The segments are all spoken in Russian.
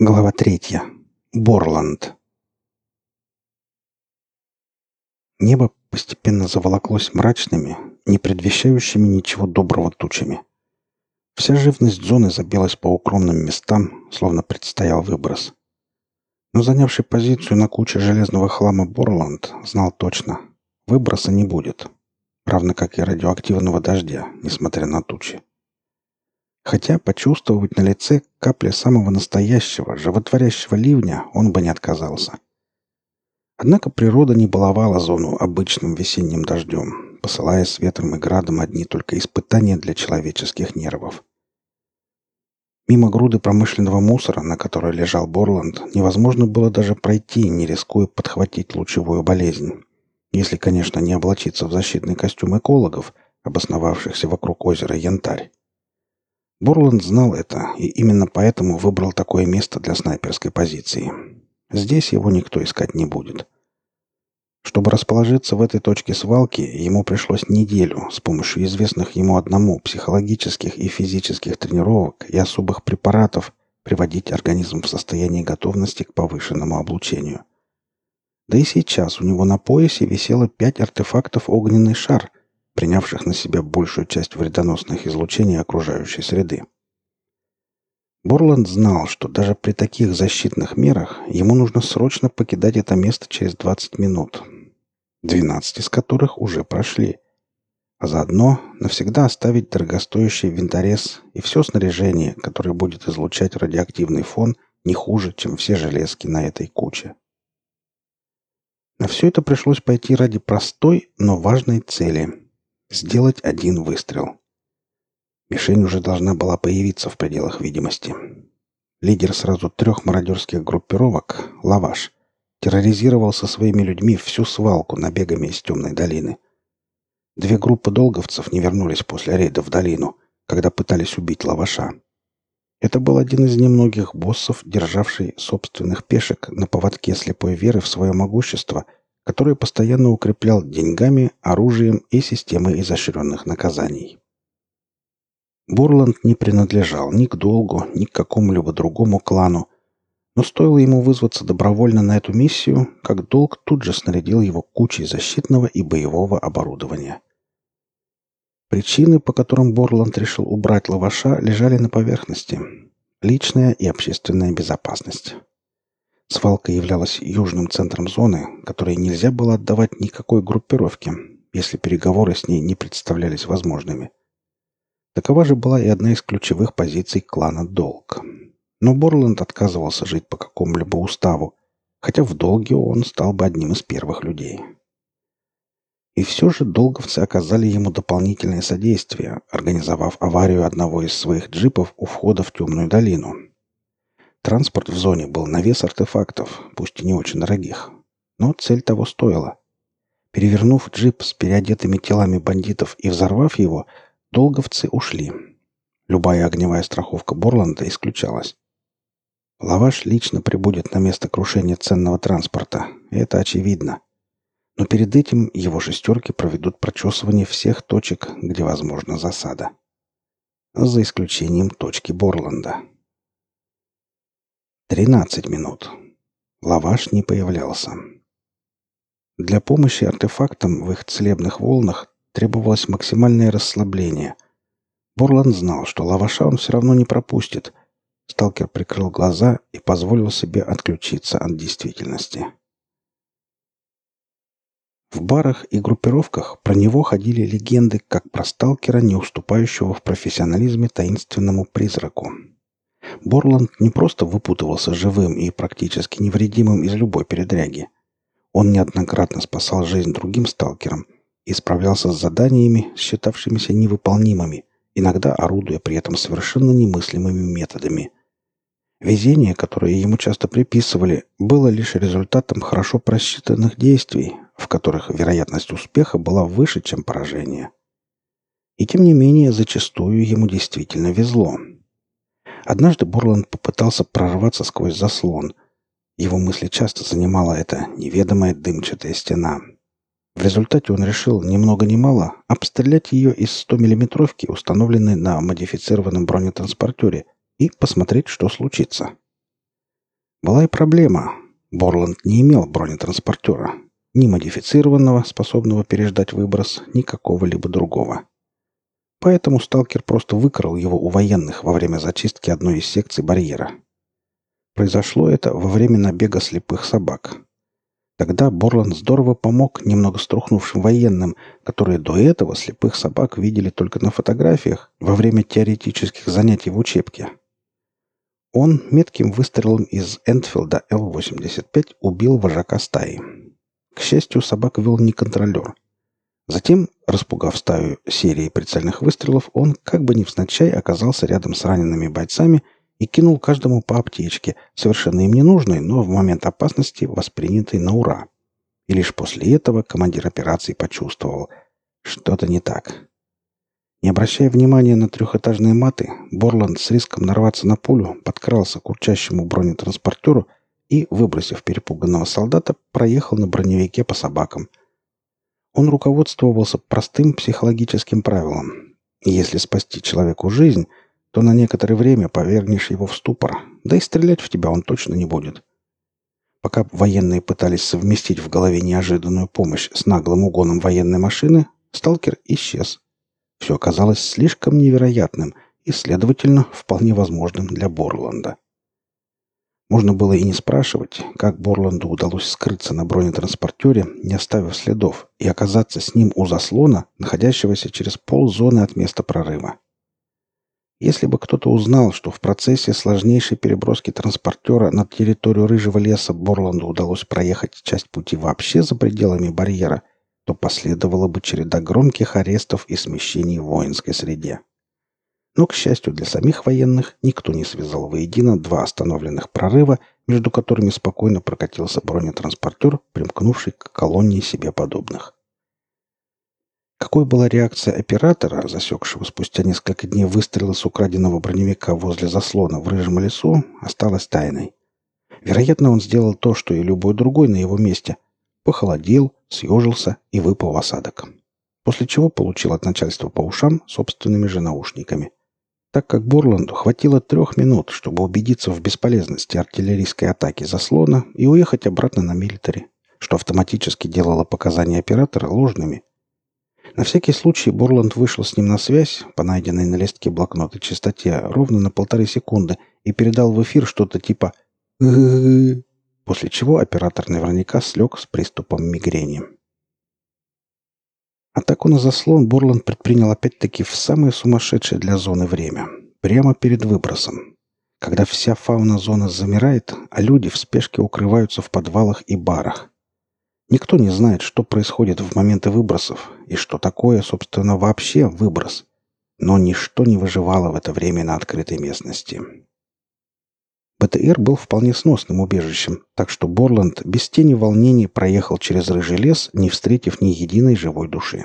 Глава третья. Борланд. Небо постепенно заволоклось мрачными, не предвещающими ничего доброго тучами. Вся живность зоны забилась по укромным местам, словно предстоял выброс. Но занявший позицию на куче железного хлама Борланд знал точно – выброса не будет, равно как и радиоактивного дождя, несмотря на тучи хотя почувствовать на лице капли самого настоящего, животворящего ливня он бы не отказался. Однако природа не баловала зону обычным весенним дождем, посылая с ветром и градом одни только испытания для человеческих нервов. Мимо груды промышленного мусора, на которой лежал Борланд, невозможно было даже пройти, не рискуя подхватить лучевую болезнь. Если, конечно, не облачиться в защитный костюм экологов, обосновавшихся вокруг озера Янтарь. Борланд знал это и именно поэтому выбрал такое место для снайперской позиции. Здесь его никто искать не будет. Чтобы расположиться в этой точке свалки, ему пришлось неделю с помощью известных ему одному психологических и физических тренировок и особых препаратов приводить организм в состояние готовности к повышенному облучению. Да и сейчас у него на поясе висело пять артефактов «Огненный шар», принявших на себя большую часть вредоносных излучений окружающей среды. Борланд знал, что даже при таких защитных мерах ему нужно срочно покидать это место через 20 минут, 12 из которых уже прошли, а заодно навсегда оставить дорогостоящий винторез и все снаряжение, которое будет излучать радиоактивный фон не хуже, чем все железки на этой куче. На все это пришлось пойти ради простой, но важной цели Сделать один выстрел. Мишень уже должна была появиться в пределах видимости. Лидер сразу трех мародерских группировок, Лаваш, терроризировал со своими людьми всю свалку набегами из темной долины. Две группы долговцев не вернулись после рейда в долину, когда пытались убить Лаваша. Это был один из немногих боссов, державший собственных пешек на поводке слепой веры в свое могущество – который постоянно укреплял деньгами, оружием и системой изощренных наказаний. Бурланд не принадлежал ни к долгу, ни к какому-либо другому клану, но стоило ему вызваться добровольно на эту миссию, как долг тут же снарядил его кучей защитного и боевого оборудования. Причины, по которым Борланд решил убрать лаваша, лежали на поверхности. Личная и общественная безопасность. Свалка являлась южным центром зоны, которой нельзя было отдавать никакой группировке, если переговоры с ней не представлялись возможными. Такова же была и одна из ключевых позиций клана «Долг». Но Борланд отказывался жить по какому-либо уставу, хотя в долге он стал бы одним из первых людей. И все же долговцы оказали ему дополнительное содействие, организовав аварию одного из своих джипов у входа в темную долину, Транспорт в зоне был на вес артефактов, пусть и не очень дорогих. Но цель того стоила. Перевернув джип с переодетыми телами бандитов и взорвав его, долговцы ушли. Любая огневая страховка Борланда исключалась. Лаваш лично прибудет на место крушения ценного транспорта, это очевидно. Но перед этим его шестерки проведут прочесывание всех точек, где возможна засада. За исключением точки Борланда. Тринадцать минут. Лаваш не появлялся. Для помощи артефактам в их целебных волнах требовалось максимальное расслабление. Борланд знал, что лаваша он все равно не пропустит. Сталкер прикрыл глаза и позволил себе отключиться от действительности. В барах и группировках про него ходили легенды, как про сталкера, не уступающего в профессионализме таинственному призраку. Борланд не просто выпутывался живым и практически невредимым из любой передряги. Он неоднократно спасал жизнь другим сталкерам и справлялся с заданиями, считавшимися невыполнимыми, иногда орудуя при этом совершенно немыслимыми методами. Везение, которое ему часто приписывали, было лишь результатом хорошо просчитанных действий, в которых вероятность успеха была выше, чем поражение. И тем не менее, зачастую ему действительно везло – Однажды Борланд попытался прорваться сквозь заслон. Его мысли часто занимала эта неведомая дымчатая стена. В результате он решил ни много ни мало обстрелять ее из 100-миллиметровки, установленной на модифицированном бронетранспортере, и посмотреть, что случится. Была и проблема. Борланд не имел бронетранспортера. Ни модифицированного, способного переждать выброс, ни какого-либо другого. Поэтому сталкер просто выкрал его у военных во время зачистки одной из секций барьера. Произошло это во время набега слепых собак. Тогда Борланд здорово помог немного струхнувшим военным, которые до этого слепых собак видели только на фотографиях во время теоретических занятий в учебке. Он метким выстрелом из Энтфилда Л-85 убил вожака стаи. К счастью, собак вел не контролер. Затем, распугав стаю серией прицельных выстрелов, он, как бы невзначай, оказался рядом с ранеными бойцами и кинул каждому по аптечке, совершенно им не нужной, но в момент опасности воспринятой на ура. И лишь после этого командир операции почувствовал, что-то не так. Не обращая внимания на трехэтажные маты, Борланд с риском нарваться на пулю подкрался к урчащему бронетранспортеру и, выбросив перепуганного солдата, проехал на броневике по собакам. Он руководствовался простым психологическим правилом. Если спасти человеку жизнь – то на некоторое время повергнешь его в ступор, да и стрелять в тебя он точно не будет. Пока военные пытались совместить в голове неожиданную помощь с наглым угоном военной машины, сталкер исчез. Все оказалось слишком невероятным и, следовательно, вполне возможным для Борланда. Можно было и не спрашивать, как Борланду удалось скрыться на бронетранспортере, не оставив следов, и оказаться с ним у заслона, находящегося через ползоны от места прорыва. Если бы кто-то узнал, что в процессе сложнейшей переброски транспортера на территорию Рыжего леса Борланду удалось проехать часть пути вообще за пределами барьера, то последовала бы череда громких арестов и смещений в воинской среде. Но, к счастью для самих военных, никто не связал воедино два остановленных прорыва, между которыми спокойно прокатился бронетранспортер, примкнувший к колонии себе подобных. Какой была реакция оператора, засекшего спустя несколько дней выстрела с украденного броневика возле заслона в рыжем лесу, осталось тайной. Вероятно, он сделал то, что и любой другой на его месте. Похолодел, съежился и выпал в осадок. После чего получил от начальства по ушам собственными же наушниками. Так как Борланду хватило трех минут, чтобы убедиться в бесполезности артиллерийской атаки заслона и уехать обратно на милитари, что автоматически делало показания оператора ложными – на всякий случай Борланд вышел с ним на связь по найденной на листке блокнота частоте ровно на полторы секунды и передал в эфир что-то типа после чего оператор наверняка слег с приступом мигрени. Атаку на заслон Борланд предпринял опять-таки в самое сумасшедшее для зоны время, прямо перед выбросом, когда вся фауна зоны замирает, а люди в спешке укрываются в подвалах и барах. Никто не знает, что происходит в моменты выбросов и что такое, собственно, вообще выброс. Но ничто не выживало в это время на открытой местности. БТР был вполне сносным убежищем, так что Борланд без тени волнений проехал через рыжий лес, не встретив ни единой живой души.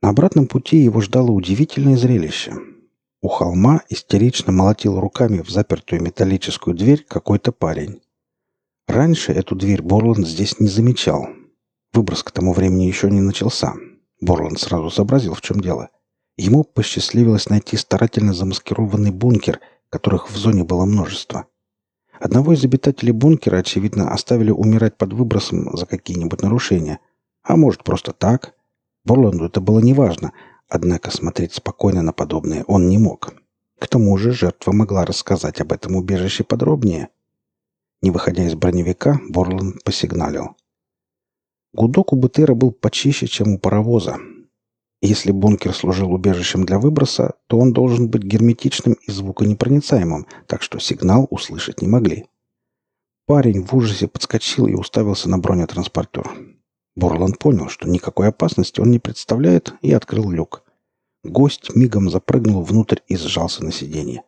На обратном пути его ждало удивительное зрелище. У холма истерично молотил руками в запертую металлическую дверь какой-то парень. Раньше эту дверь Борланд здесь не замечал. Выброс к тому времени еще не начался. Борланд сразу сообразил, в чем дело. Ему посчастливилось найти старательно замаскированный бункер, которых в зоне было множество. Одного из обитателей бункера, очевидно, оставили умирать под выбросом за какие-нибудь нарушения. А может, просто так. Борланду это было неважно, однако смотреть спокойно на подобное он не мог. К тому же жертва могла рассказать об этом убежище подробнее – не выходя из броневика, Борланд посигналил. Гудок у БТРа был почище, чем у паровоза. Если бункер служил убежищем для выброса, то он должен быть герметичным и звуконепроницаемым, так что сигнал услышать не могли. Парень в ужасе подскочил и уставился на бронетранспортер. Борланд понял, что никакой опасности он не представляет, и открыл люк. Гость мигом запрыгнул внутрь и сжался на сиденье.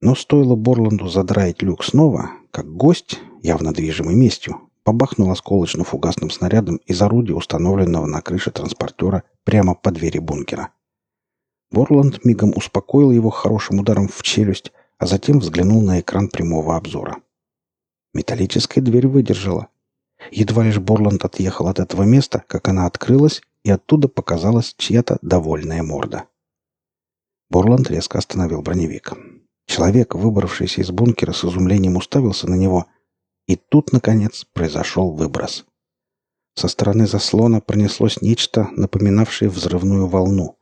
Но стоило Борланду задраить люк снова, как гость, явно движимый местью, побахнул осколочно-фугасным снарядом из орудия, установленного на крыше транспортера прямо по двери бункера. Борланд мигом успокоил его хорошим ударом в челюсть, а затем взглянул на экран прямого обзора. Металлическая дверь выдержала. Едва лишь Борланд отъехал от этого места, как она открылась, и оттуда показалась чья-то довольная морда. Борланд резко остановил броневик. Человек, выбравшийся из бункера, с изумлением уставился на него. И тут, наконец, произошел выброс. Со стороны заслона пронеслось нечто, напоминавшее взрывную волну.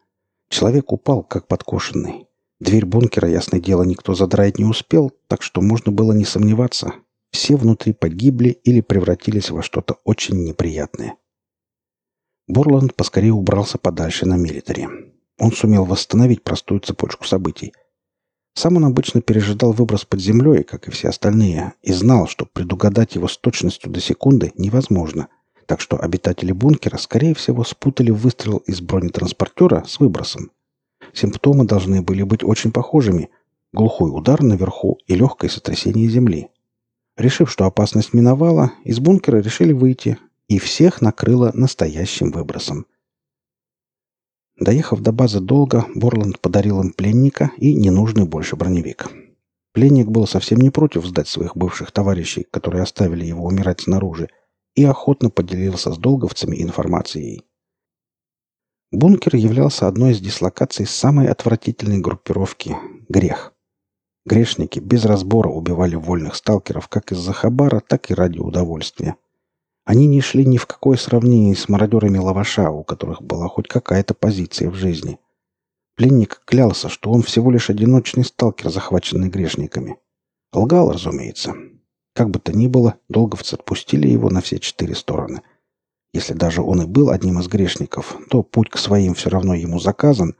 Человек упал, как подкошенный. Дверь бункера, ясное дело, никто задраить не успел, так что можно было не сомневаться. Все внутри погибли или превратились во что-то очень неприятное. Борланд поскорее убрался подальше на милитаре. Он сумел восстановить простую цепочку событий. Сам он обычно пережидал выброс под землей, как и все остальные, и знал, что предугадать его с точностью до секунды невозможно, так что обитатели бункера, скорее всего, спутали выстрел из бронетранспортера с выбросом. Симптомы должны были быть очень похожими – глухой удар наверху и легкое сотрясение земли. Решив, что опасность миновала, из бункера решили выйти, и всех накрыло настоящим выбросом. Доехав до базы долго, Борланд подарил им пленника и ненужный больше броневик. Пленник был совсем не против сдать своих бывших товарищей, которые оставили его умирать снаружи, и охотно поделился с долговцами информацией. Бункер являлся одной из дислокаций самой отвратительной группировки – «Грех». Грешники без разбора убивали вольных сталкеров как из-за хабара, так и ради удовольствия – они не шли ни в какое сравнение с мародерами лаваша, у которых была хоть какая-то позиция в жизни. Пленник клялся, что он всего лишь одиночный сталкер, захваченный грешниками. Лгал, разумеется. Как бы то ни было, долговцы отпустили его на все четыре стороны. Если даже он и был одним из грешников, то путь к своим все равно ему заказан,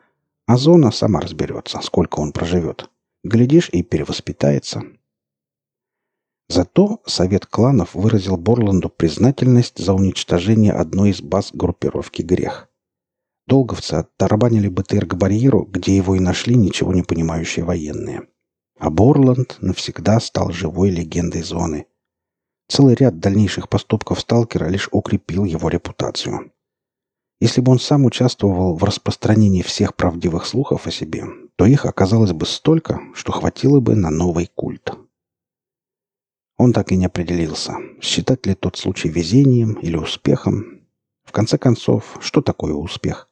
а зона сама разберется, сколько он проживет. Глядишь, и перевоспитается. Зато Совет кланов выразил Борланду признательность за уничтожение одной из баз группировки «Грех». Долговцы оттарабанили БТР к барьеру, где его и нашли ничего не понимающие военные. А Борланд навсегда стал живой легендой зоны. Целый ряд дальнейших поступков сталкера лишь укрепил его репутацию. Если бы он сам участвовал в распространении всех правдивых слухов о себе, то их оказалось бы столько, что хватило бы на новый культ. Он так и не определился, считать ли тот случай везением или успехом. В конце концов, что такое успех?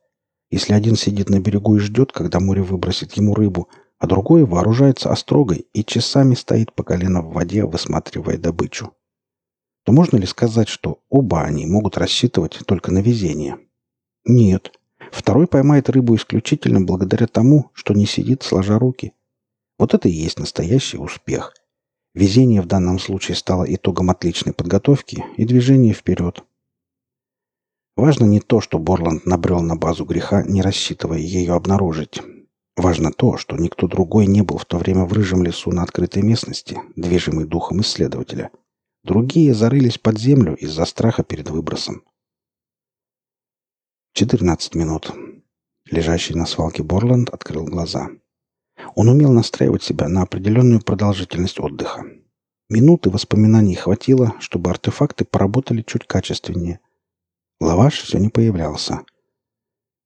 Если один сидит на берегу и ждет, когда море выбросит ему рыбу, а другой вооружается острогой и часами стоит по колено в воде, высматривая добычу, то можно ли сказать, что оба они могут рассчитывать только на везение? Нет. Второй поймает рыбу исключительно благодаря тому, что не сидит сложа руки. Вот это и есть настоящий успех – Везение в данном случае стало итогом отличной подготовки и движения вперед. Важно не то, что Борланд набрел на базу греха, не рассчитывая ее обнаружить. Важно то, что никто другой не был в то время в рыжем лесу на открытой местности, движимый духом исследователя. Другие зарылись под землю из-за страха перед выбросом. 14 минут. Лежащий на свалке Борланд открыл глаза. Он умел настраивать себя на определенную продолжительность отдыха. Минуты воспоминаний хватило, чтобы артефакты поработали чуть качественнее. Лаваш все не появлялся.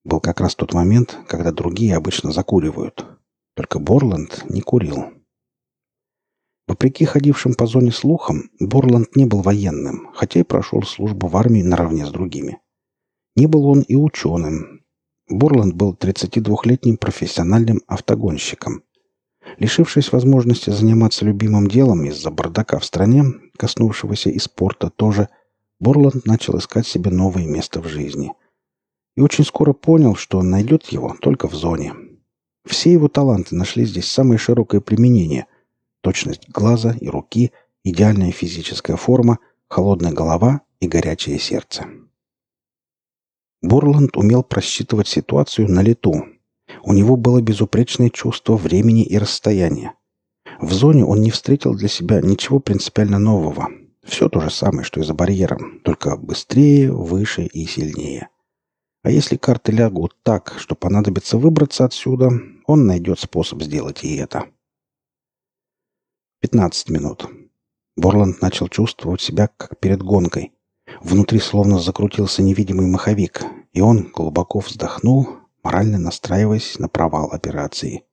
Был как раз тот момент, когда другие обычно закуривают. Только Борланд не курил. Вопреки ходившим по зоне слухам, Борланд не был военным, хотя и прошел службу в армии наравне с другими. Не был он и ученым, Борланд был 32-летним профессиональным автогонщиком. Лишившись возможности заниматься любимым делом из-за бардака в стране, коснувшегося и спорта тоже, Борланд начал искать себе новое место в жизни. И очень скоро понял, что найдет его только в зоне. Все его таланты нашли здесь самое широкое применение. Точность глаза и руки, идеальная физическая форма, холодная голова и горячее сердце. Борланд умел просчитывать ситуацию на лету. У него было безупречное чувство времени и расстояния. В зоне он не встретил для себя ничего принципиально нового. Все то же самое, что и за барьером, только быстрее, выше и сильнее. А если карты лягут так, что понадобится выбраться отсюда, он найдет способ сделать и это. 15 минут. Борланд начал чувствовать себя как перед гонкой. Внутри словно закрутился невидимый маховик, и он глубоко вздохнул, морально настраиваясь на провал операции.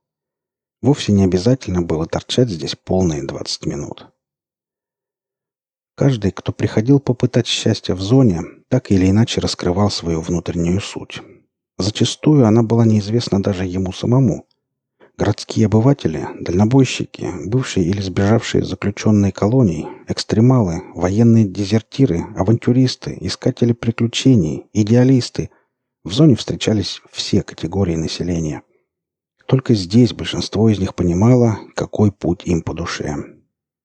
Вовсе не обязательно было торчать здесь полные 20 минут. Каждый, кто приходил попытать счастья в зоне, так или иначе раскрывал свою внутреннюю суть. Зачастую она была неизвестна даже ему самому. Городские обыватели, дальнобойщики, бывшие или сбежавшие заключенные колоний, экстремалы, военные дезертиры, авантюристы, искатели приключений, идеалисты. В зоне встречались все категории населения. Только здесь большинство из них понимало, какой путь им по душе.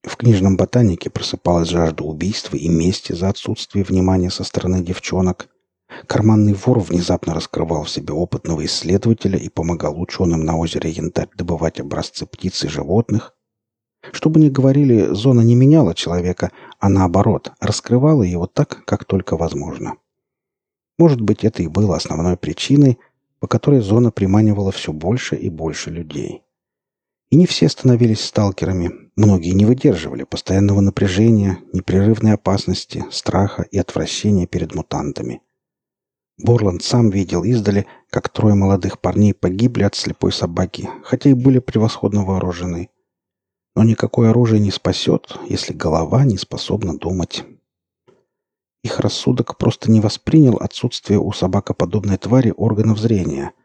В книжном ботанике просыпалась жажда убийства и мести за отсутствие внимания со стороны девчонок. Карманный вор внезапно раскрывал в себе опытного исследователя и помогал ученым на озере Янтарь добывать образцы птиц и животных. Что бы ни говорили, зона не меняла человека, а наоборот, раскрывала его так, как только возможно. Может быть, это и было основной причиной, по которой зона приманивала все больше и больше людей. И не все становились сталкерами. Многие не выдерживали постоянного напряжения, непрерывной опасности, страха и отвращения перед мутантами. Борланд сам видел издали, как трое молодых парней погибли от слепой собаки, хотя и были превосходно вооружены. Но никакое оружие не спасет, если голова не способна думать. Их рассудок просто не воспринял отсутствие у собакоподобной твари органов зрения –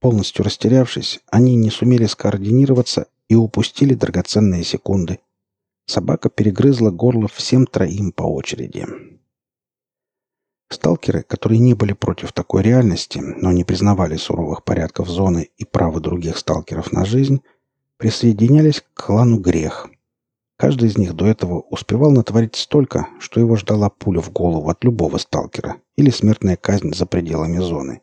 Полностью растерявшись, они не сумели скоординироваться и упустили драгоценные секунды. Собака перегрызла горло всем троим по очереди. Сталкеры, которые не были против такой реальности, но не признавали суровых порядков зоны и права других сталкеров на жизнь, присоединялись к клану Грех. Каждый из них до этого успевал натворить столько, что его ждала пуля в голову от любого сталкера или смертная казнь за пределами зоны.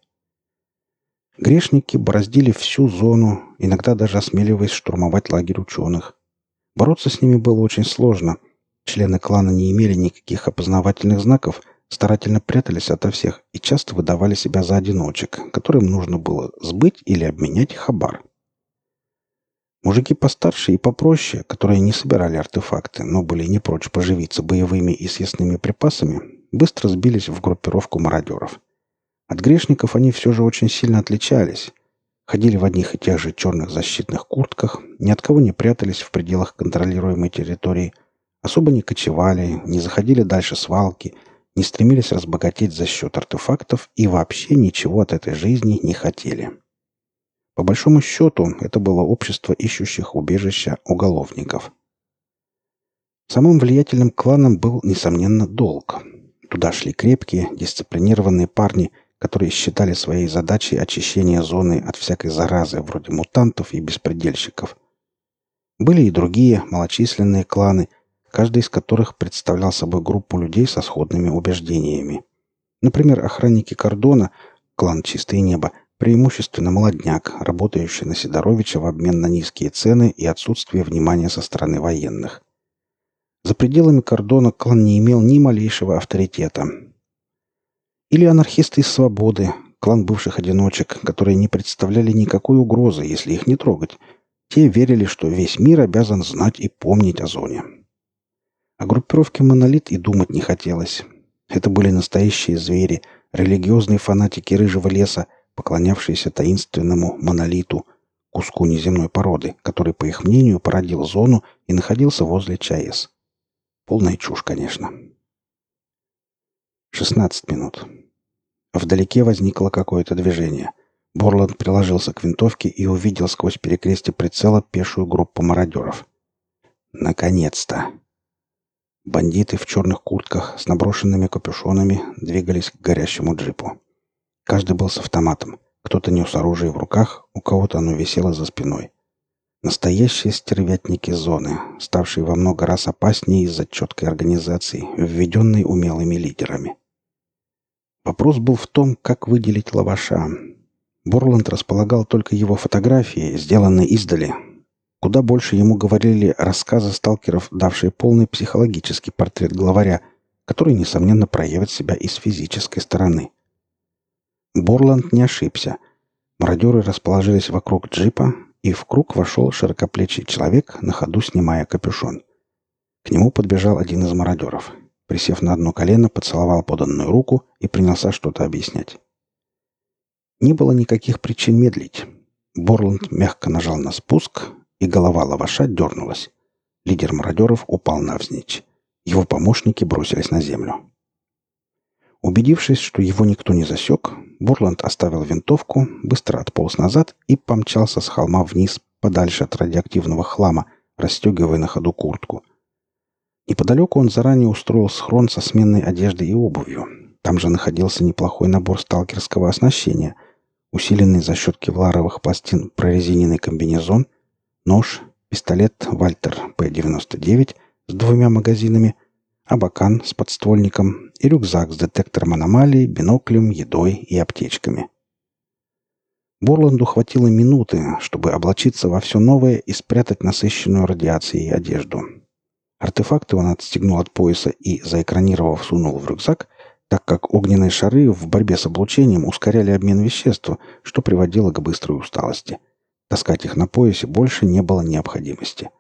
Грешники бороздили всю зону, иногда даже осмеливаясь штурмовать лагерь ученых. Бороться с ними было очень сложно. Члены клана не имели никаких опознавательных знаков, старательно прятались ото всех и часто выдавали себя за одиночек, которым нужно было сбыть или обменять хабар. Мужики постарше и попроще, которые не собирали артефакты, но были не прочь поживиться боевыми и съестными припасами, быстро сбились в группировку мародеров. От грешников они все же очень сильно отличались. Ходили в одних и тех же черных защитных куртках, ни от кого не прятались в пределах контролируемой территории, особо не кочевали, не заходили дальше свалки, не стремились разбогатеть за счет артефактов и вообще ничего от этой жизни не хотели. По большому счету, это было общество ищущих убежища уголовников. Самым влиятельным кланом был, несомненно, долг. Туда шли крепкие, дисциплинированные парни – которые считали своей задачей очищение зоны от всякой заразы, вроде мутантов и беспредельщиков. Были и другие малочисленные кланы, каждый из которых представлял собой группу людей со сходными убеждениями. Например, охранники кордона, клан «Чистое небо», преимущественно молодняк, работающий на Сидоровича в обмен на низкие цены и отсутствие внимания со стороны военных. За пределами кордона клан не имел ни малейшего авторитета, или анархисты из свободы, клан бывших одиночек, которые не представляли никакой угрозы, если их не трогать. Те верили, что весь мир обязан знать и помнить о зоне. О группировке «Монолит» и думать не хотелось. Это были настоящие звери, религиозные фанатики рыжего леса, поклонявшиеся таинственному монолиту, куску неземной породы, который, по их мнению, породил зону и находился возле ЧАЭС. Полная чушь, конечно. 16 минут. Вдалеке возникло какое-то движение. Борланд приложился к винтовке и увидел сквозь перекрестие прицела пешую группу мародеров. Наконец-то! Бандиты в черных куртках с наброшенными капюшонами двигались к горящему джипу. Каждый был с автоматом. Кто-то нес оружие в руках, у кого-то оно висело за спиной. Настоящие стервятники зоны, ставшие во много раз опаснее из-за четкой организации, введенной умелыми лидерами. Вопрос был в том, как выделить лаваша. Борланд располагал только его фотографии, сделанные издали. Куда больше ему говорили рассказы сталкеров, давшие полный психологический портрет главаря, который, несомненно, проявит себя и с физической стороны. Борланд не ошибся. Мародеры расположились вокруг джипа, и в круг вошел широкоплечий человек, на ходу снимая капюшон. К нему подбежал один из мародеров — Присев на одно колено, поцеловал поданную руку и принялся что-то объяснять. Не было никаких причин медлить. Борланд мягко нажал на спуск, и голова лаваша дернулась. Лидер мародеров упал навзничь. Его помощники бросились на землю. Убедившись, что его никто не засек, Борланд оставил винтовку, быстро отполз назад и помчался с холма вниз подальше от радиоактивного хлама, расстегивая на ходу куртку. Неподалеку он заранее устроил схрон со сменной одеждой и обувью. Там же находился неплохой набор сталкерского оснащения, усиленный за счет кевларовых пластин прорезиненный комбинезон, нож, пистолет «Вальтер П-99» с двумя магазинами, абакан с подствольником и рюкзак с детектором аномалий, биноклем, едой и аптечками. Борланду хватило минуты, чтобы облачиться во все новое и спрятать насыщенную радиацией одежду. Артефакты он отстегнул от пояса и, заэкранировав, сунул в рюкзак, так как огненные шары в борьбе с облучением ускоряли обмен веществ, что приводило к быстрой усталости. Таскать их на поясе больше не было необходимости.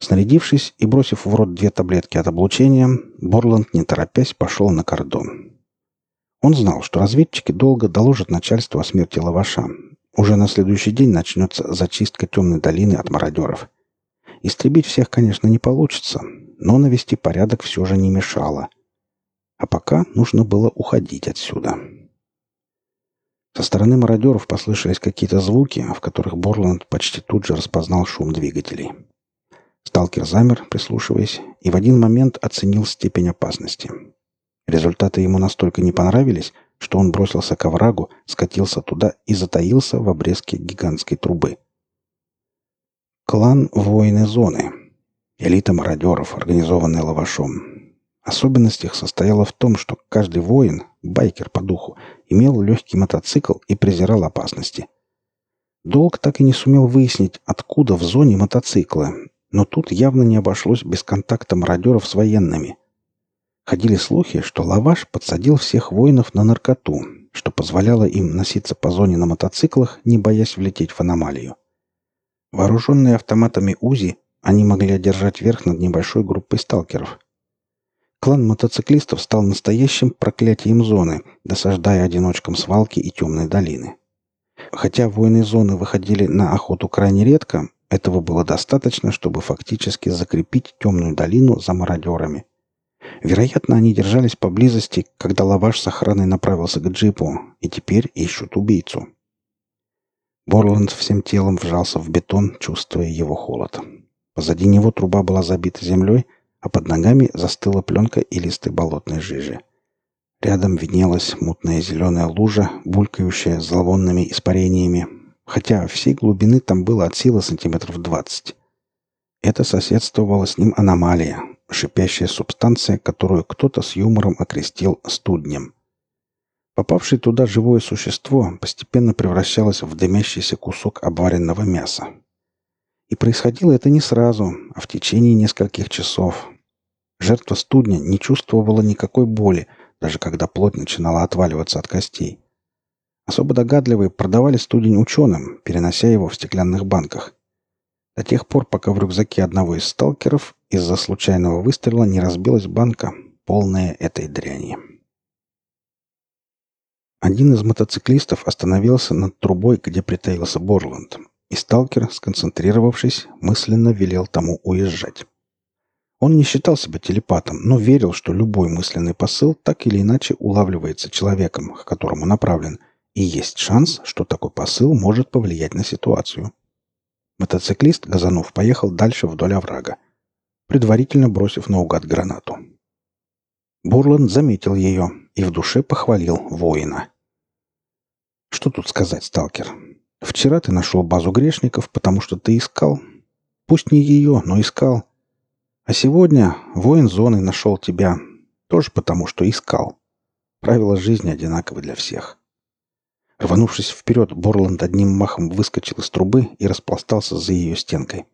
Снарядившись и бросив в рот две таблетки от облучения, Борланд, не торопясь, пошел на кордон. Он знал, что разведчики долго доложат начальству о смерти Лаваша. Уже на следующий день начнется зачистка темной долины от мародеров. Истребить всех, конечно, не получится, но навести порядок все же не мешало. А пока нужно было уходить отсюда. Со стороны мародеров послышались какие-то звуки, в которых Борланд почти тут же распознал шум двигателей. Сталкер замер, прислушиваясь, и в один момент оценил степень опасности. Результаты ему настолько не понравились, что он бросился к оврагу, скатился туда и затаился в обрезке гигантской трубы. Клан «Воины зоны». Элита мародеров, организованная лавашом. Особенность их состояла в том, что каждый воин, байкер по духу, имел легкий мотоцикл и презирал опасности. Долг так и не сумел выяснить, откуда в зоне мотоциклы, но тут явно не обошлось без контакта мародеров с военными – Ходили слухи, что Лаваш подсадил всех воинов на наркоту, что позволяло им носиться по зоне на мотоциклах, не боясь влететь в аномалию. Вооруженные автоматами УЗИ, они могли одержать верх над небольшой группой сталкеров. Клан мотоциклистов стал настоящим проклятием зоны, досаждая одиночкам свалки и темной долины. Хотя воины зоны выходили на охоту крайне редко, этого было достаточно, чтобы фактически закрепить темную долину за мародерами – Вероятно, они держались поблизости, когда лаваш с охраной направился к джипу, и теперь ищут убийцу. Борланд всем телом вжался в бетон, чувствуя его холод. Позади него труба была забита землей, а под ногами застыла пленка и листы болотной жижи. Рядом виднелась мутная зеленая лужа, булькающая зловонными испарениями, хотя всей глубины там было от силы сантиметров двадцать. Это соседствовало с ним аномалия, шипящая субстанция, которую кто-то с юмором окрестил студнем. Попавшее туда живое существо постепенно превращалось в дымящийся кусок обваренного мяса. И происходило это не сразу, а в течение нескольких часов. Жертва студня не чувствовала никакой боли, даже когда плоть начинала отваливаться от костей. Особо догадливые продавали студень ученым, перенося его в стеклянных банках. До тех пор, пока в рюкзаке одного из сталкеров из-за случайного выстрела не разбилась банка, полная этой дряни. Один из мотоциклистов остановился над трубой, где притаился Борланд, и сталкер, сконцентрировавшись, мысленно велел тому уезжать. Он не считал себя телепатом, но верил, что любой мысленный посыл так или иначе улавливается человеком, к которому направлен, и есть шанс, что такой посыл может повлиять на ситуацию. Мотоциклист, газанув, поехал дальше вдоль оврага, предварительно бросив наугад гранату. Бурланд заметил ее и в душе похвалил воина. «Что тут сказать, сталкер? Вчера ты нашел базу грешников, потому что ты искал. Пусть не ее, но искал. А сегодня воин зоны нашел тебя, тоже потому, что искал. Правила жизни одинаковы для всех. Рванувшись вперед, Борланд одним махом выскочил из трубы и распластался за ее стенкой.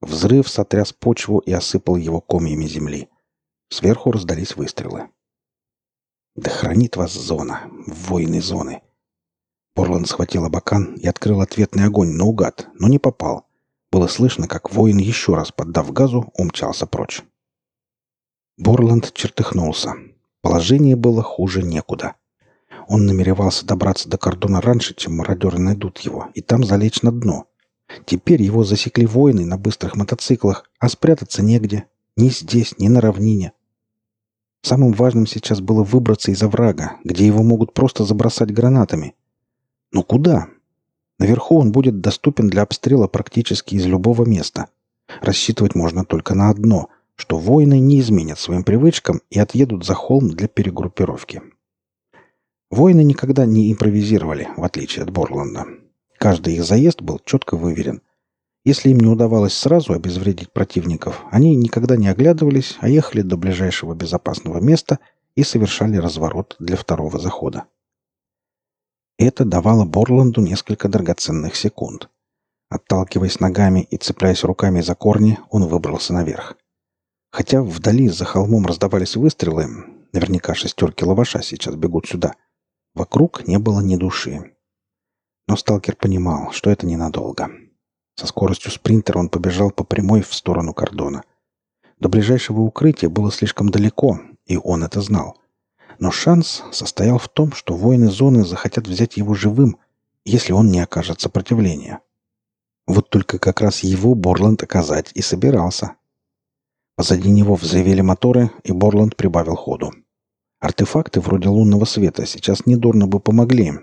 Взрыв сотряс почву и осыпал его комьями земли. Сверху раздались выстрелы. «Да хранит вас зона, воины зоны!» Борланд схватил абакан и открыл ответный огонь наугад, но не попал. Было слышно, как воин, еще раз поддав газу, умчался прочь. Борланд чертыхнулся. Положение было хуже некуда. Он намеревался добраться до кордона раньше, чем мародеры найдут его, и там залечь на дно. Теперь его засекли воины на быстрых мотоциклах, а спрятаться негде. Ни здесь, ни на равнине. Самым важным сейчас было выбраться из оврага, где его могут просто забросать гранатами. Но куда? Наверху он будет доступен для обстрела практически из любого места. Рассчитывать можно только на одно, что воины не изменят своим привычкам и отъедут за холм для перегруппировки. Воины никогда не импровизировали, в отличие от Борланда. Каждый их заезд был четко выверен. Если им не удавалось сразу обезвредить противников, они никогда не оглядывались, а ехали до ближайшего безопасного места и совершали разворот для второго захода. Это давало Борланду несколько драгоценных секунд. Отталкиваясь ногами и цепляясь руками за корни, он выбрался наверх. Хотя вдали за холмом раздавались выстрелы, наверняка шестерки лаваша сейчас бегут сюда, вокруг не было ни души. Но сталкер понимал, что это ненадолго. Со скоростью спринтера он побежал по прямой в сторону кордона. До ближайшего укрытия было слишком далеко, и он это знал. Но шанс состоял в том, что воины зоны захотят взять его живым, если он не окажет сопротивления. Вот только как раз его Борланд оказать и собирался. Позади него взревели моторы, и Борланд прибавил ходу. Артефакты вроде лунного света сейчас недурно бы помогли,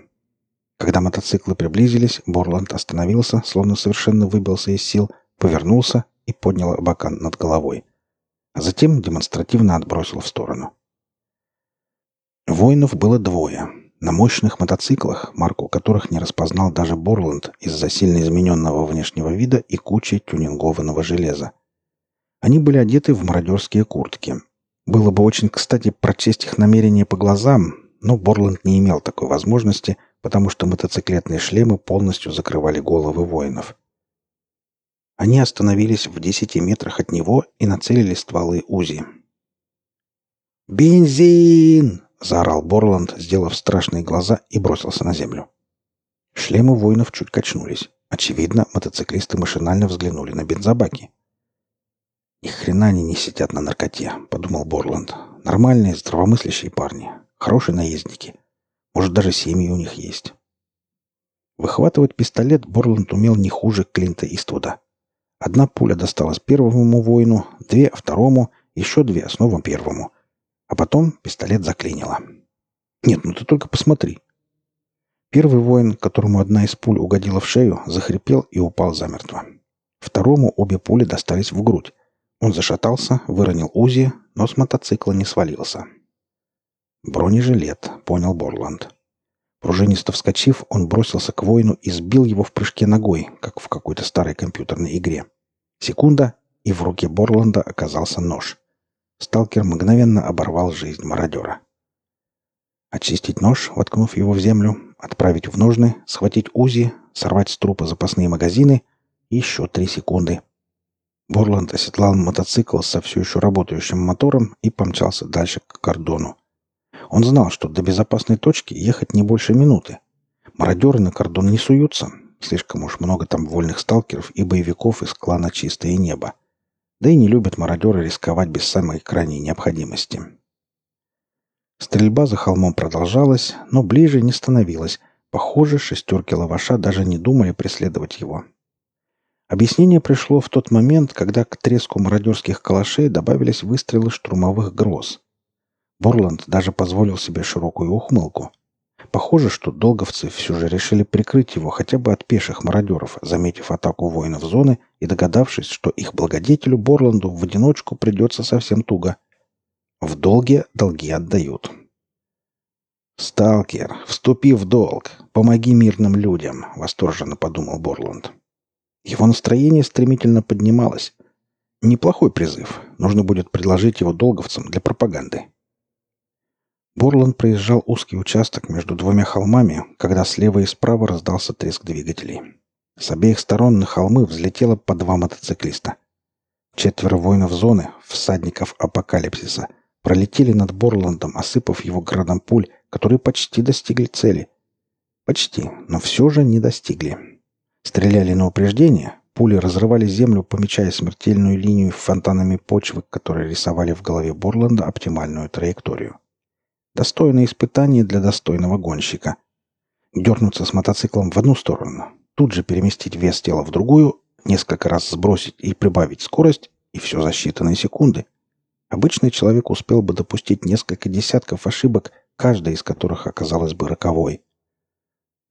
когда мотоциклы приблизились, Борланд остановился, словно совершенно выбился из сил, повернулся и поднял абакан над головой. А затем демонстративно отбросил в сторону. Воинов было двое. На мощных мотоциклах, марку которых не распознал даже Борланд из-за сильно измененного внешнего вида и кучи тюнингованного железа. Они были одеты в мародерские куртки. Было бы очень кстати прочесть их намерения по глазам, но Борланд не имел такой возможности, потому что мотоциклетные шлемы полностью закрывали головы воинов. Они остановились в десяти метрах от него и нацелили стволы УЗИ. «Бензин!» — заорал Борланд, сделав страшные глаза и бросился на землю. Шлемы воинов чуть качнулись. Очевидно, мотоциклисты машинально взглянули на бензобаки. «Ни хрена они не сидят на наркоте», — подумал Борланд. «Нормальные, здравомыслящие парни. Хорошие наездники. Может, даже семьи у них есть. Выхватывать пистолет Борланд умел не хуже Клинта Иствуда. Одна пуля досталась первому воину, две — второму, еще две — снова первому. А потом пистолет заклинило. Нет, ну ты только посмотри. Первый воин, которому одна из пуль угодила в шею, захрипел и упал замертво. Второму обе пули достались в грудь. Он зашатался, выронил УЗИ, но с мотоцикла не свалился. «Бронежилет», — понял Борланд. Пружинисто вскочив, он бросился к воину и сбил его в прыжке ногой, как в какой-то старой компьютерной игре. Секунда, и в руке Борланда оказался нож. Сталкер мгновенно оборвал жизнь мародера. Очистить нож, воткнув его в землю, отправить в ножны, схватить УЗИ, сорвать с трупа запасные магазины и еще три секунды. Борланд оседлал мотоцикл со все еще работающим мотором и помчался дальше к кордону. Он знал, что до безопасной точки ехать не больше минуты. Мародеры на кордон не суются. Слишком уж много там вольных сталкеров и боевиков из клана «Чистое небо». Да и не любят мародеры рисковать без самой крайней необходимости. Стрельба за холмом продолжалась, но ближе не становилась. Похоже, шестерки лаваша даже не думали преследовать его. Объяснение пришло в тот момент, когда к треску мародерских калашей добавились выстрелы штурмовых гроз. Борланд даже позволил себе широкую ухмылку. Похоже, что долговцы все же решили прикрыть его хотя бы от пеших мародеров, заметив атаку воинов зоны и догадавшись, что их благодетелю Борланду в одиночку придется совсем туго. В долге долги отдают. «Сталкер, вступи в долг, помоги мирным людям», — восторженно подумал Борланд. Его настроение стремительно поднималось. Неплохой призыв. Нужно будет предложить его долговцам для пропаганды. Борланд проезжал узкий участок между двумя холмами, когда слева и справа раздался треск двигателей. С обеих сторон на холмы взлетело по два мотоциклиста. Четверо воинов зоны, всадников апокалипсиса, пролетели над Борландом, осыпав его градом пуль, которые почти достигли цели. Почти, но все же не достигли. Стреляли на упреждение, пули разрывали землю, помечая смертельную линию фонтанами почвы, которые рисовали в голове Борланда оптимальную траекторию. Достойное испытание для достойного гонщика. Дернуться с мотоциклом в одну сторону, тут же переместить вес тела в другую, несколько раз сбросить и прибавить скорость, и все за считанные секунды. Обычный человек успел бы допустить несколько десятков ошибок, каждая из которых оказалась бы роковой.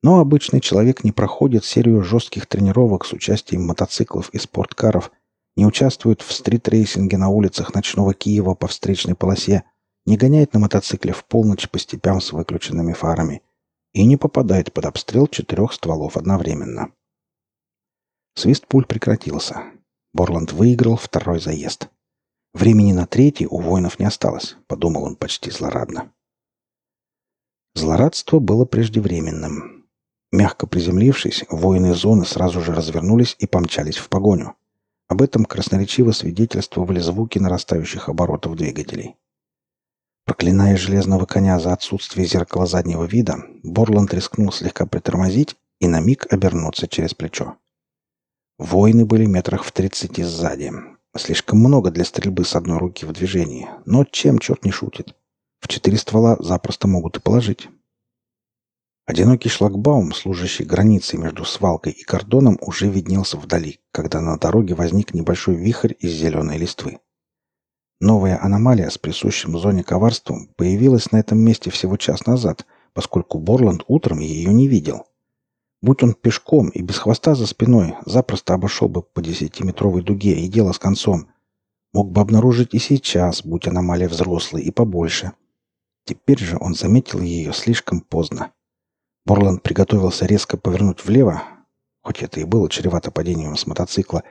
Но обычный человек не проходит серию жестких тренировок с участием мотоциклов и спорткаров, не участвует в стрит-рейсинге на улицах ночного Киева по встречной полосе, не гоняет на мотоцикле в полночь по степям с выключенными фарами и не попадает под обстрел четырех стволов одновременно. Свист пуль прекратился. Борланд выиграл второй заезд. Времени на третий у воинов не осталось, подумал он почти злорадно. Злорадство было преждевременным. Мягко приземлившись, воины зоны сразу же развернулись и помчались в погоню. Об этом красноречиво свидетельствовали звуки нарастающих оборотов двигателей. Проклиная железного коня за отсутствие зеркала заднего вида, Борланд рискнул слегка притормозить и на миг обернуться через плечо. Воины были метрах в тридцати сзади. Слишком много для стрельбы с одной руки в движении, но чем черт не шутит. В четыре ствола запросто могут и положить. Одинокий шлагбаум, служащий границей между свалкой и кордоном, уже виднелся вдали, когда на дороге возник небольшой вихрь из зеленой листвы. Новая аномалия с присущим зоне коварством появилась на этом месте всего час назад, поскольку Борланд утром ее не видел. Будь он пешком и без хвоста за спиной, запросто обошел бы по десятиметровой дуге и дело с концом. Мог бы обнаружить и сейчас, будь аномалия взрослой и побольше. Теперь же он заметил ее слишком поздно. Борланд приготовился резко повернуть влево, хоть это и было чревато падением с мотоцикла,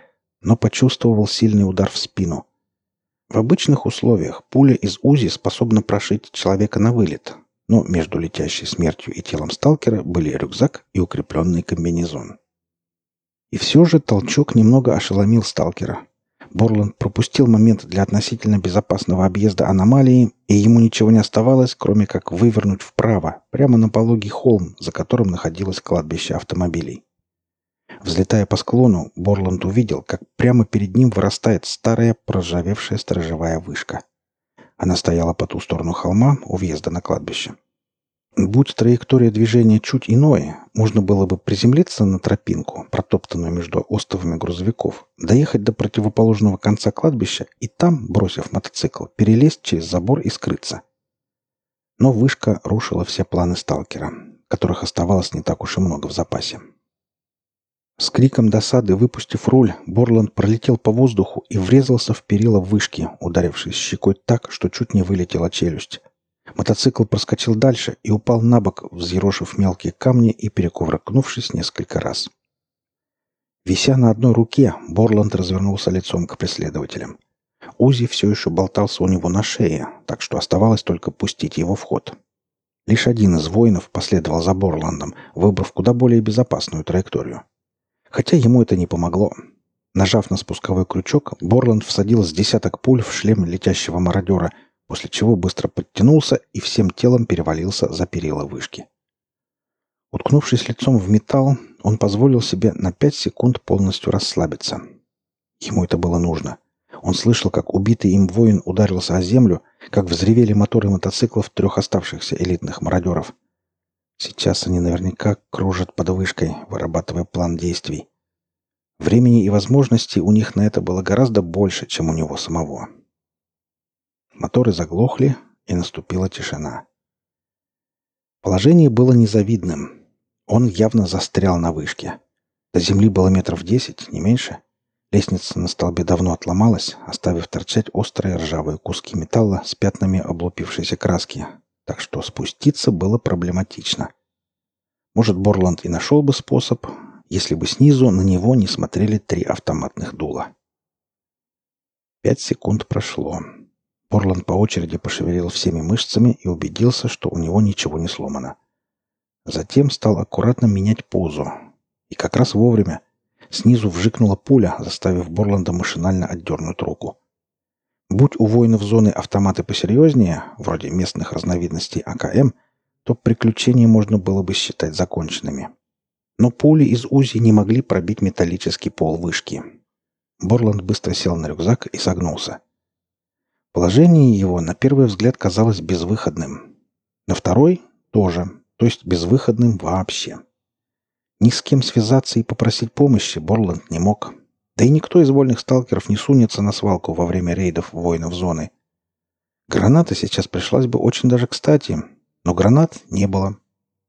но почувствовал сильный удар в спину. В обычных условиях пуля из УЗИ способна прошить человека на вылет, но между летящей смертью и телом сталкера были рюкзак и укрепленный комбинезон. И все же толчок немного ошеломил сталкера. Борланд пропустил момент для относительно безопасного объезда аномалии, и ему ничего не оставалось, кроме как вывернуть вправо, прямо на пологий холм, за которым находилось кладбище автомобилей. Взлетая по склону, Борланд увидел, как прямо перед ним вырастает старая проржавевшая сторожевая вышка. Она стояла по ту сторону холма у въезда на кладбище. Будь траектория движения чуть иной, можно было бы приземлиться на тропинку, протоптанную между остовами грузовиков, доехать до противоположного конца кладбища и там, бросив мотоцикл, перелезть через забор и скрыться. Но вышка рушила все планы сталкера, которых оставалось не так уж и много в запасе. С криком досады, выпустив руль, Борланд пролетел по воздуху и врезался в перила вышки, ударившись щекой так, что чуть не вылетела челюсть. Мотоцикл проскочил дальше и упал на бок, взъерошив мелкие камни и перекувыркнувшись несколько раз. Вися на одной руке, Борланд развернулся лицом к преследователям. Узи все еще болтался у него на шее, так что оставалось только пустить его в ход. Лишь один из воинов последовал за Борландом, выбрав куда более безопасную траекторию. Хотя ему это не помогло. Нажав на спусковой крючок, Борланд всадил с десяток пуль в шлем летящего мародера, после чего быстро подтянулся и всем телом перевалился за перила вышки. Уткнувшись лицом в металл, он позволил себе на пять секунд полностью расслабиться. Ему это было нужно. Он слышал, как убитый им воин ударился о землю, как взревели моторы мотоциклов трех оставшихся элитных мародеров. Сейчас они наверняка кружат под вышкой, вырабатывая план действий. Времени и возможностей у них на это было гораздо больше, чем у него самого. Моторы заглохли, и наступила тишина. Положение было незавидным. Он явно застрял на вышке. До земли было метров десять, не меньше. Лестница на столбе давно отломалась, оставив торчать острые ржавые куски металла с пятнами облупившейся краски, так что спуститься было проблематично. Может, Борланд и нашел бы способ, если бы снизу на него не смотрели три автоматных дула. Пять секунд прошло. Борланд по очереди пошевелил всеми мышцами и убедился, что у него ничего не сломано. Затем стал аккуратно менять позу. И как раз вовремя снизу вжикнула пуля, заставив Борланда машинально отдернуть руку. Будь у воинов зоны автоматы посерьезнее, вроде местных разновидностей АКМ, то приключения можно было бы считать законченными. Но пули из УЗИ не могли пробить металлический пол вышки. Борланд быстро сел на рюкзак и согнулся. Положение его на первый взгляд казалось безвыходным. На второй тоже, то есть безвыходным вообще. Ни с кем связаться и попросить помощи Борланд не мог. Да и никто из вольных сталкеров не сунется на свалку во время рейдов воинов зоны. Граната сейчас пришлась бы очень даже кстати, но гранат не было.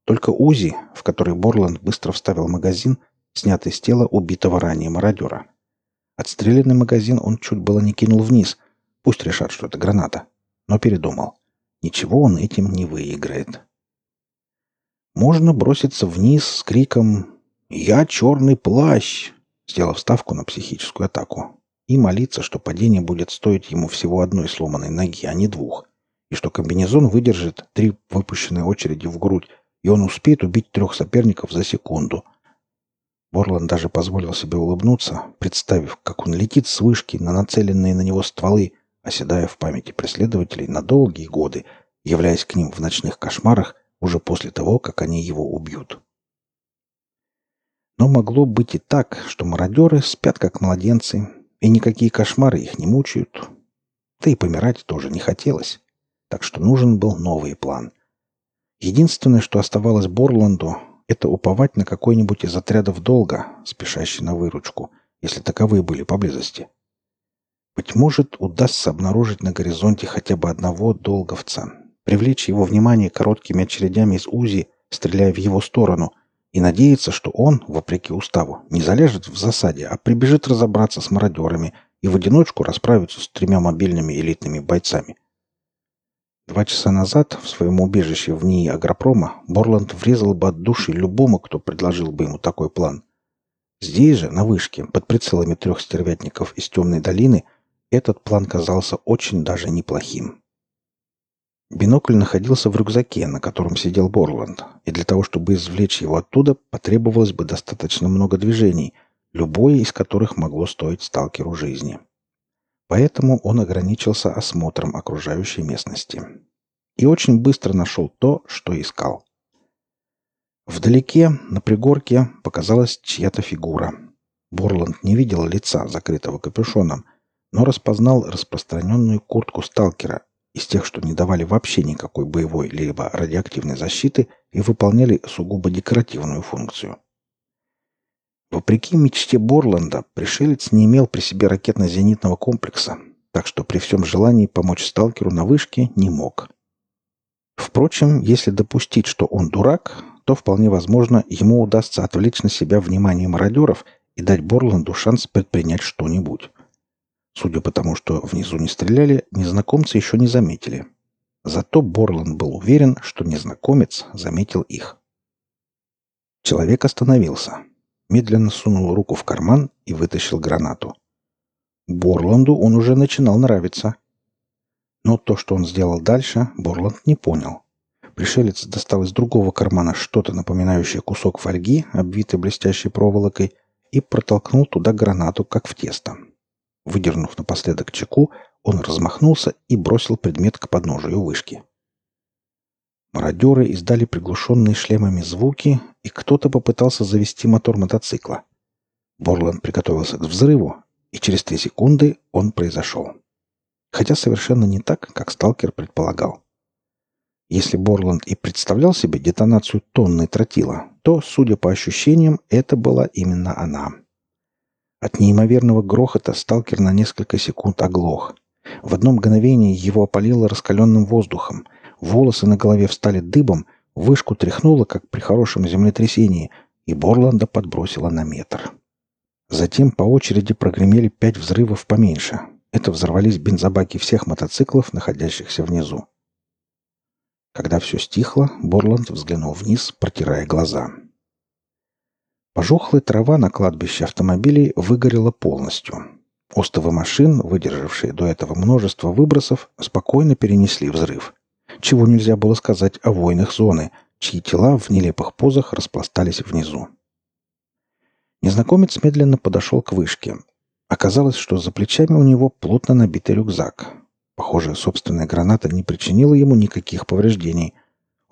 Только УЗИ, в который Борланд быстро вставил магазин, снятый с тела убитого ранее мародера. Отстрелянный магазин он чуть было не кинул вниз. Пусть решат, что это граната. Но передумал. Ничего он этим не выиграет. Можно броситься вниз с криком «Я черный плащ!», сделав ставку на психическую атаку, и молиться, что падение будет стоить ему всего одной сломанной ноги, а не двух, и что комбинезон выдержит три выпущенные очереди в грудь, и он успеет убить трех соперников за секунду. Борланд даже позволил себе улыбнуться, представив, как он летит с вышки на нацеленные на него стволы, оседая в памяти преследователей на долгие годы, являясь к ним в ночных кошмарах уже после того, как они его убьют. Но могло быть и так, что мародеры спят как младенцы, и никакие кошмары их не мучают. Да и помирать тоже не хотелось, так что нужен был новый план — Единственное, что оставалось Борланду, это уповать на какой-нибудь из отрядов долга, спешащий на выручку, если таковые были поблизости. Быть может, удастся обнаружить на горизонте хотя бы одного долговца, привлечь его внимание короткими очередями из УЗИ, стреляя в его сторону, и надеяться, что он, вопреки уставу, не залежет в засаде, а прибежит разобраться с мародерами и в одиночку расправиться с тремя мобильными элитными бойцами. Два часа назад в своем убежище в НИИ Агропрома Борланд врезал бы от души любому, кто предложил бы ему такой план. Здесь же, на вышке, под прицелами трех стервятников из темной долины, этот план казался очень даже неплохим. Бинокль находился в рюкзаке, на котором сидел Борланд, и для того, чтобы извлечь его оттуда, потребовалось бы достаточно много движений, любое из которых могло стоить сталкеру жизни. Поэтому он ограничился осмотром окружающей местности. И очень быстро нашел то, что искал. Вдалеке, на пригорке, показалась чья-то фигура. Борланд не видел лица, закрытого капюшоном, но распознал распространенную куртку сталкера из тех, что не давали вообще никакой боевой либо радиоактивной защиты и выполняли сугубо декоративную функцию. Вопреки мечте Борланда, пришелец не имел при себе ракетно-зенитного комплекса, так что при всем желании помочь сталкеру на вышке не мог. Впрочем, если допустить, что он дурак, то вполне возможно, ему удастся отвлечь на себя внимание мародеров и дать Борланду шанс предпринять что-нибудь. Судя по тому, что внизу не стреляли, незнакомцы еще не заметили. Зато Борланд был уверен, что незнакомец заметил их. Человек остановился медленно сунул руку в карман и вытащил гранату. Борланду он уже начинал нравиться. Но то, что он сделал дальше, Борланд не понял. Пришелец достал из другого кармана что-то напоминающее кусок фольги, обвитый блестящей проволокой, и протолкнул туда гранату, как в тесто. Выдернув напоследок чеку, он размахнулся и бросил предмет к подножию вышки. Мародеры издали приглушенные шлемами звуки, и кто-то попытался завести мотор мотоцикла. Борланд приготовился к взрыву, и через три секунды он произошел. Хотя совершенно не так, как сталкер предполагал. Если Борланд и представлял себе детонацию тонны тротила, то, судя по ощущениям, это была именно она. От неимоверного грохота сталкер на несколько секунд оглох. В одно мгновение его опалило раскаленным воздухом, Волосы на голове встали дыбом, вышку тряхнуло, как при хорошем землетрясении, и Борланда подбросило на метр. Затем по очереди прогремели пять взрывов поменьше. Это взорвались бензобаки всех мотоциклов, находящихся внизу. Когда все стихло, Борланд взглянул вниз, протирая глаза. Пожухлая трава на кладбище автомобилей выгорела полностью. Остовы машин, выдержавшие до этого множество выбросов, спокойно перенесли взрыв чего нельзя было сказать о воинах зоны, чьи тела в нелепых позах распластались внизу. Незнакомец медленно подошел к вышке. Оказалось, что за плечами у него плотно набитый рюкзак. Похоже, собственная граната не причинила ему никаких повреждений.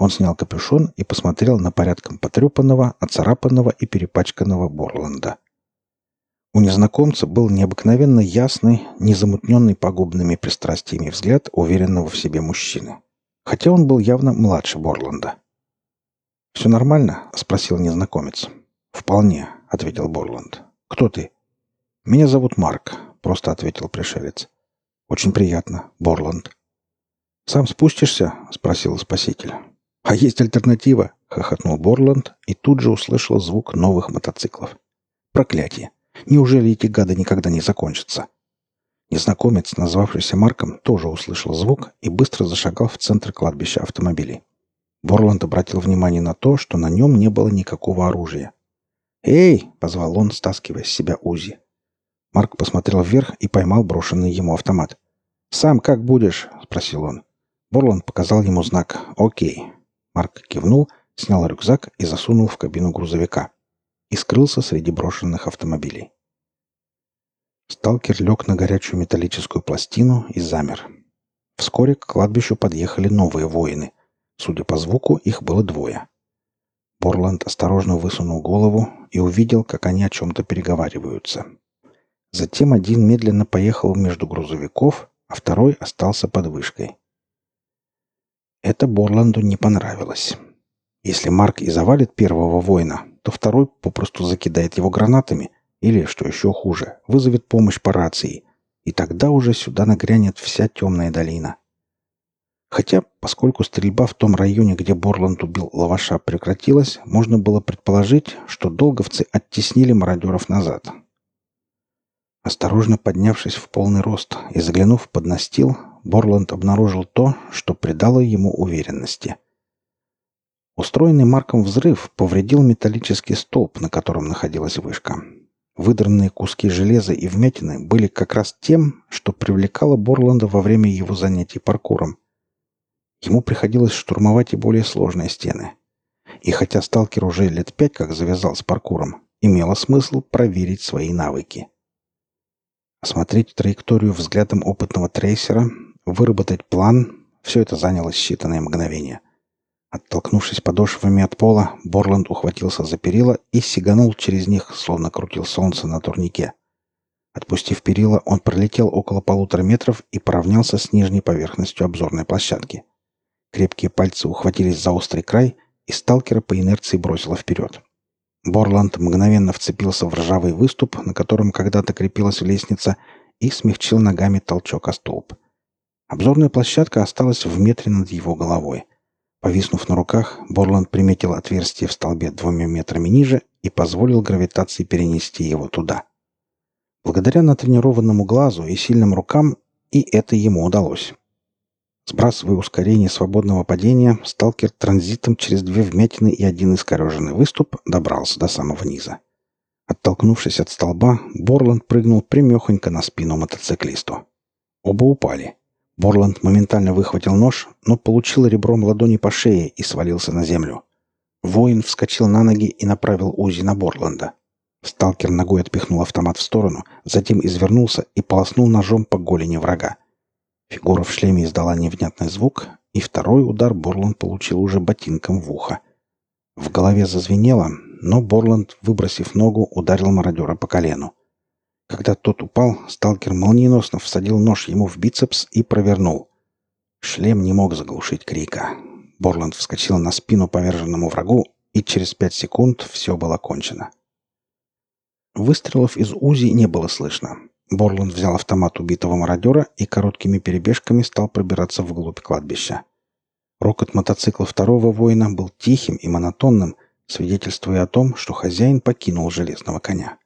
Он снял капюшон и посмотрел на порядком потрепанного, оцарапанного и перепачканного Борланда. У незнакомца был необыкновенно ясный, незамутненный пагубными пристрастиями взгляд уверенного в себе мужчины хотя он был явно младше Борланда. «Все нормально?» — спросил незнакомец. «Вполне», — ответил Борланд. «Кто ты?» «Меня зовут Марк», — просто ответил пришелец. «Очень приятно, Борланд». «Сам спустишься?» — спросил спаситель. «А есть альтернатива!» — хохотнул Борланд и тут же услышал звук новых мотоциклов. «Проклятие! Неужели эти гады никогда не закончатся?» Незнакомец, назвавшийся Марком, тоже услышал звук и быстро зашагал в центр кладбища автомобилей. Борланд обратил внимание на то, что на нем не было никакого оружия. «Эй!» — позвал он, стаскивая с себя УЗИ. Марк посмотрел вверх и поймал брошенный ему автомат. «Сам как будешь?» — спросил он. Борланд показал ему знак «Окей». Марк кивнул, снял рюкзак и засунул в кабину грузовика. И скрылся среди брошенных автомобилей. Сталкер лег на горячую металлическую пластину и замер. Вскоре к кладбищу подъехали новые воины. Судя по звуку, их было двое. Борланд осторожно высунул голову и увидел, как они о чем-то переговариваются. Затем один медленно поехал между грузовиков, а второй остался под вышкой. Это Борланду не понравилось. Если Марк и завалит первого воина, то второй попросту закидает его гранатами или, что еще хуже, вызовет помощь по рации, и тогда уже сюда нагрянет вся темная долина. Хотя, поскольку стрельба в том районе, где Борланд убил лаваша, прекратилась, можно было предположить, что долговцы оттеснили мародеров назад. Осторожно поднявшись в полный рост и заглянув под настил, Борланд обнаружил то, что придало ему уверенности. Устроенный Марком взрыв повредил металлический столб, на котором находилась вышка. Выдранные куски железа и вмятины были как раз тем, что привлекало Борланда во время его занятий паркуром. Ему приходилось штурмовать и более сложные стены. И хотя сталкер уже лет пять как завязал с паркуром, имело смысл проверить свои навыки. Осмотреть траекторию взглядом опытного трейсера, выработать план — все это заняло считанные мгновения. Оттолкнувшись подошвами от пола, Борланд ухватился за перила и сиганул через них, словно крутил солнце на турнике. Отпустив перила, он пролетел около полутора метров и поравнялся с нижней поверхностью обзорной площадки. Крепкие пальцы ухватились за острый край, и сталкера по инерции бросило вперед. Борланд мгновенно вцепился в ржавый выступ, на котором когда-то крепилась лестница, и смягчил ногами толчок о столб. Обзорная площадка осталась в метре над его головой. Повиснув на руках, Борланд приметил отверстие в столбе двумя метрами ниже и позволил гравитации перенести его туда. Благодаря натренированному глазу и сильным рукам и это ему удалось. Сбрасывая ускорение свободного падения, сталкер транзитом через две вмятины и один искореженный выступ добрался до самого низа. Оттолкнувшись от столба, Борланд прыгнул примехонько на спину мотоциклисту. Оба упали. Борланд моментально выхватил нож, но получил ребром ладони по шее и свалился на землю. Воин вскочил на ноги и направил Узи на Борланда. Сталкер ногой отпихнул автомат в сторону, затем извернулся и полоснул ножом по голени врага. Фигура в шлеме издала невнятный звук, и второй удар Борланд получил уже ботинком в ухо. В голове зазвенело, но Борланд, выбросив ногу, ударил мародера по колену. Когда тот упал, сталкер молниеносно всадил нож ему в бицепс и провернул. Шлем не мог заглушить крика. Борланд вскочил на спину поверженному врагу, и через пять секунд все было кончено. Выстрелов из УЗИ не было слышно. Борланд взял автомат убитого мародера и короткими перебежками стал пробираться вглубь кладбища. Рокот мотоцикла второго воина был тихим и монотонным, свидетельствуя о том, что хозяин покинул железного коня.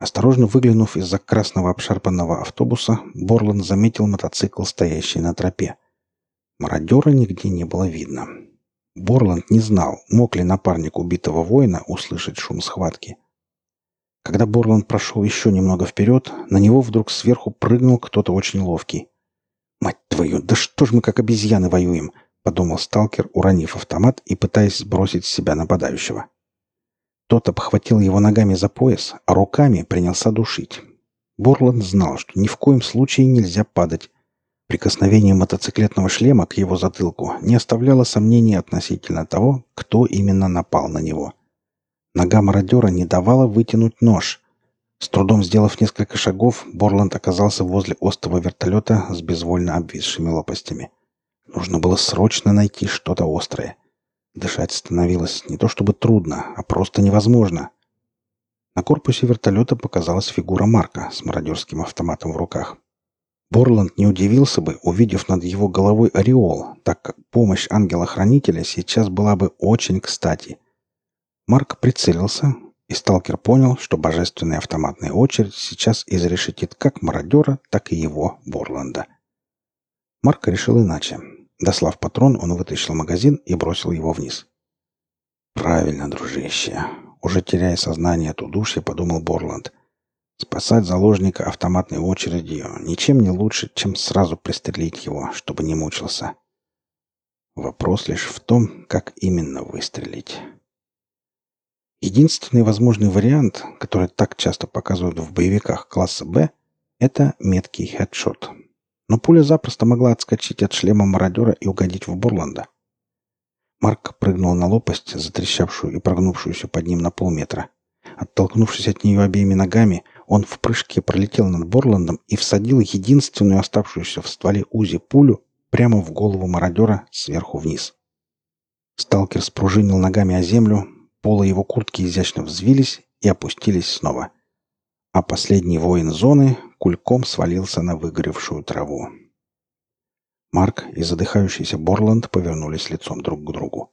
Осторожно выглянув из-за красного обшарпанного автобуса, Борланд заметил мотоцикл, стоящий на тропе. Мародера нигде не было видно. Борланд не знал, мог ли напарник убитого воина услышать шум схватки. Когда Борланд прошел еще немного вперед, на него вдруг сверху прыгнул кто-то очень ловкий. «Мать твою, да что ж мы как обезьяны воюем!» — подумал сталкер, уронив автомат и пытаясь сбросить с себя нападающего. Тот обхватил его ногами за пояс, а руками принялся душить. Борланд знал, что ни в коем случае нельзя падать. Прикосновение мотоциклетного шлема к его затылку не оставляло сомнений относительно того, кто именно напал на него. Нога мародера не давала вытянуть нож. С трудом сделав несколько шагов, Борланд оказался возле остова вертолета с безвольно обвисшими лопастями. Нужно было срочно найти что-то острое. Дышать становилось не то чтобы трудно, а просто невозможно. На корпусе вертолета показалась фигура Марка с мародерским автоматом в руках. Борланд не удивился бы, увидев над его головой ореол, так как помощь ангела-хранителя сейчас была бы очень кстати. Марк прицелился, и сталкер понял, что божественная автоматная очередь сейчас изрешетит как мародера, так и его, Борланда. Марк решил иначе. Дослав патрон, он вытащил магазин и бросил его вниз. «Правильно, дружище. Уже теряя сознание от удушья, подумал Борланд. Спасать заложника автоматной очередью ничем не лучше, чем сразу пристрелить его, чтобы не мучился. Вопрос лишь в том, как именно выстрелить. Единственный возможный вариант, который так часто показывают в боевиках класса «Б», это меткий хедшот. Но пуля запросто могла отскочить от шлема мародера и угодить в Борланда. Марк прыгнул на лопасть, затрещавшую и прогнувшуюся под ним на полметра. Оттолкнувшись от нее обеими ногами, он в прыжке пролетел над Борландом и всадил единственную оставшуюся в стволе Узи пулю прямо в голову мародера сверху вниз. Сталкер спружинил ногами о землю, полы его куртки изящно взвились и опустились снова. А последний воин зоны кульком свалился на выгоревшую траву. Марк и задыхающийся Борланд повернулись лицом друг к другу.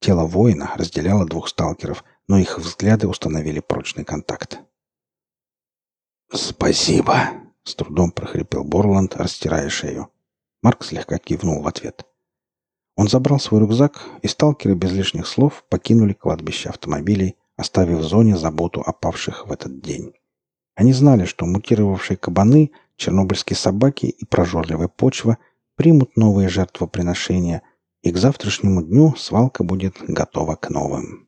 Тело воина разделяло двух сталкеров, но их взгляды установили прочный контакт. «Спасибо!» — с трудом прохрипел Борланд, растирая шею. Марк слегка кивнул в ответ. Он забрал свой рюкзак, и сталкеры без лишних слов покинули кладбище автомобилей, оставив в зоне заботу о павших в этот день. Они знали, что мутировавшие кабаны, чернобыльские собаки и прожорливая почва примут новые жертвоприношения, и к завтрашнему дню свалка будет готова к новым.